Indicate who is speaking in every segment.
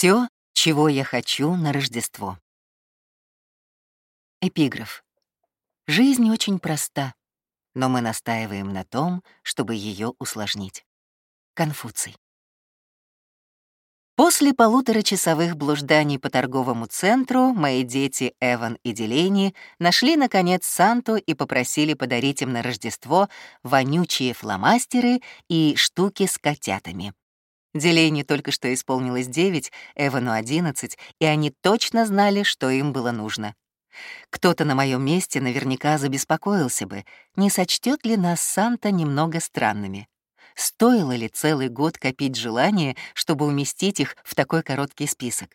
Speaker 1: Все, чего я хочу на Рождество. Эпиграф. Жизнь очень проста, но мы настаиваем на том, чтобы ее усложнить. Конфуций. После полуторачасовых блужданий по торговому центру мои дети Эван и Делени нашли, наконец, Санту и попросили подарить им на Рождество вонючие фломастеры и штуки с котятами. Делейне только что исполнилось 9, Эвану 11, и они точно знали, что им было нужно. Кто-то на моем месте наверняка забеспокоился бы, не сочтет ли нас Санта немного странными. Стоило ли целый год копить желание, чтобы уместить их в такой короткий список?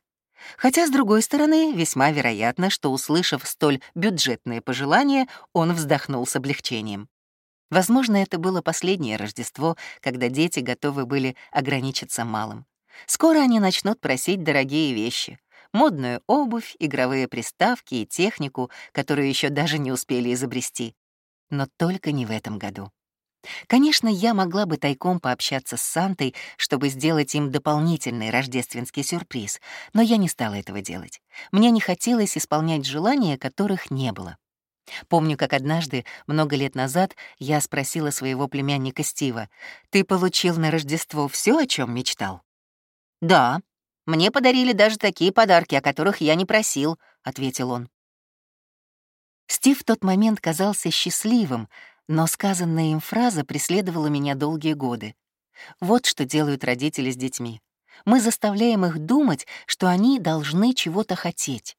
Speaker 1: Хотя, с другой стороны, весьма вероятно, что, услышав столь бюджетные пожелания, он вздохнул с облегчением. Возможно, это было последнее Рождество, когда дети готовы были ограничиться малым. Скоро они начнут просить дорогие вещи — модную обувь, игровые приставки и технику, которую еще даже не успели изобрести. Но только не в этом году. Конечно, я могла бы тайком пообщаться с Сантой, чтобы сделать им дополнительный рождественский сюрприз, но я не стала этого делать. Мне не хотелось исполнять желания, которых не было. Помню, как однажды, много лет назад, я спросила своего племянника Стива, «Ты получил на Рождество все, о чем мечтал?» «Да, мне подарили даже такие подарки, о которых я не просил», — ответил он. Стив в тот момент казался счастливым, но сказанная им фраза преследовала меня долгие годы. Вот что делают родители с детьми. Мы заставляем их думать, что они должны чего-то хотеть.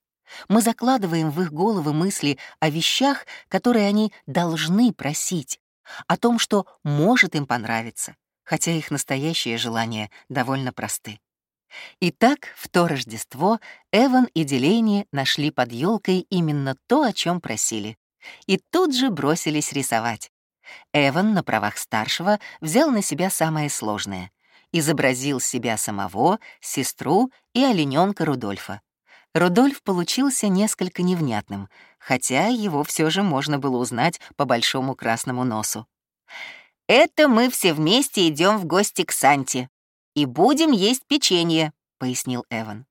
Speaker 1: Мы закладываем в их головы мысли о вещах, которые они должны просить, о том, что может им понравиться, хотя их настоящие желания довольно просты. Итак, в то Рождество Эван и Делени нашли под елкой именно то, о чем просили, и тут же бросились рисовать. Эван на правах старшего взял на себя самое сложное — изобразил себя самого, сестру и олененка Рудольфа. Рудольф получился несколько невнятным, хотя его все же можно было узнать по большому красному носу. «Это мы все вместе идем в гости к Санте и будем есть печенье», — пояснил Эван.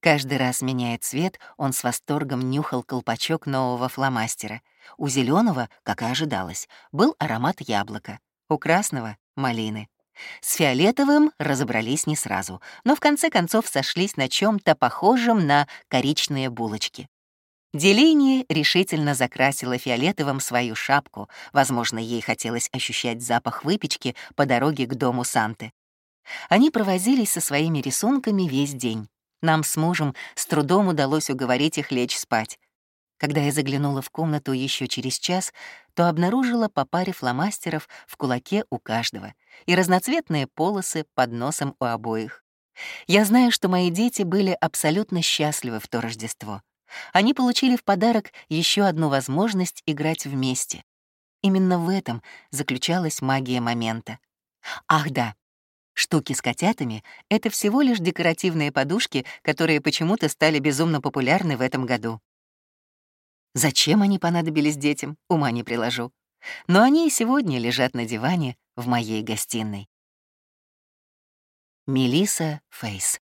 Speaker 1: Каждый раз меняя цвет, он с восторгом нюхал колпачок нового фломастера. У зеленого, как и ожидалось, был аромат яблока, у красного — малины. С фиолетовым разобрались не сразу, но в конце концов сошлись на чем то похожем на коричные булочки. Делини решительно закрасила фиолетовым свою шапку, возможно, ей хотелось ощущать запах выпечки по дороге к дому Санты. Они провозились со своими рисунками весь день. Нам с мужем с трудом удалось уговорить их лечь спать. Когда я заглянула в комнату еще через час, то обнаружила по паре фломастеров в кулаке у каждого и разноцветные полосы под носом у обоих. Я знаю, что мои дети были абсолютно счастливы в то Рождество. Они получили в подарок еще одну возможность играть вместе. Именно в этом заключалась магия момента. Ах да, штуки с котятами — это всего лишь декоративные подушки, которые почему-то стали безумно популярны в этом году. Зачем они понадобились детям, ума не приложу. Но они и сегодня лежат на диване в моей гостиной. Мелиса Фейс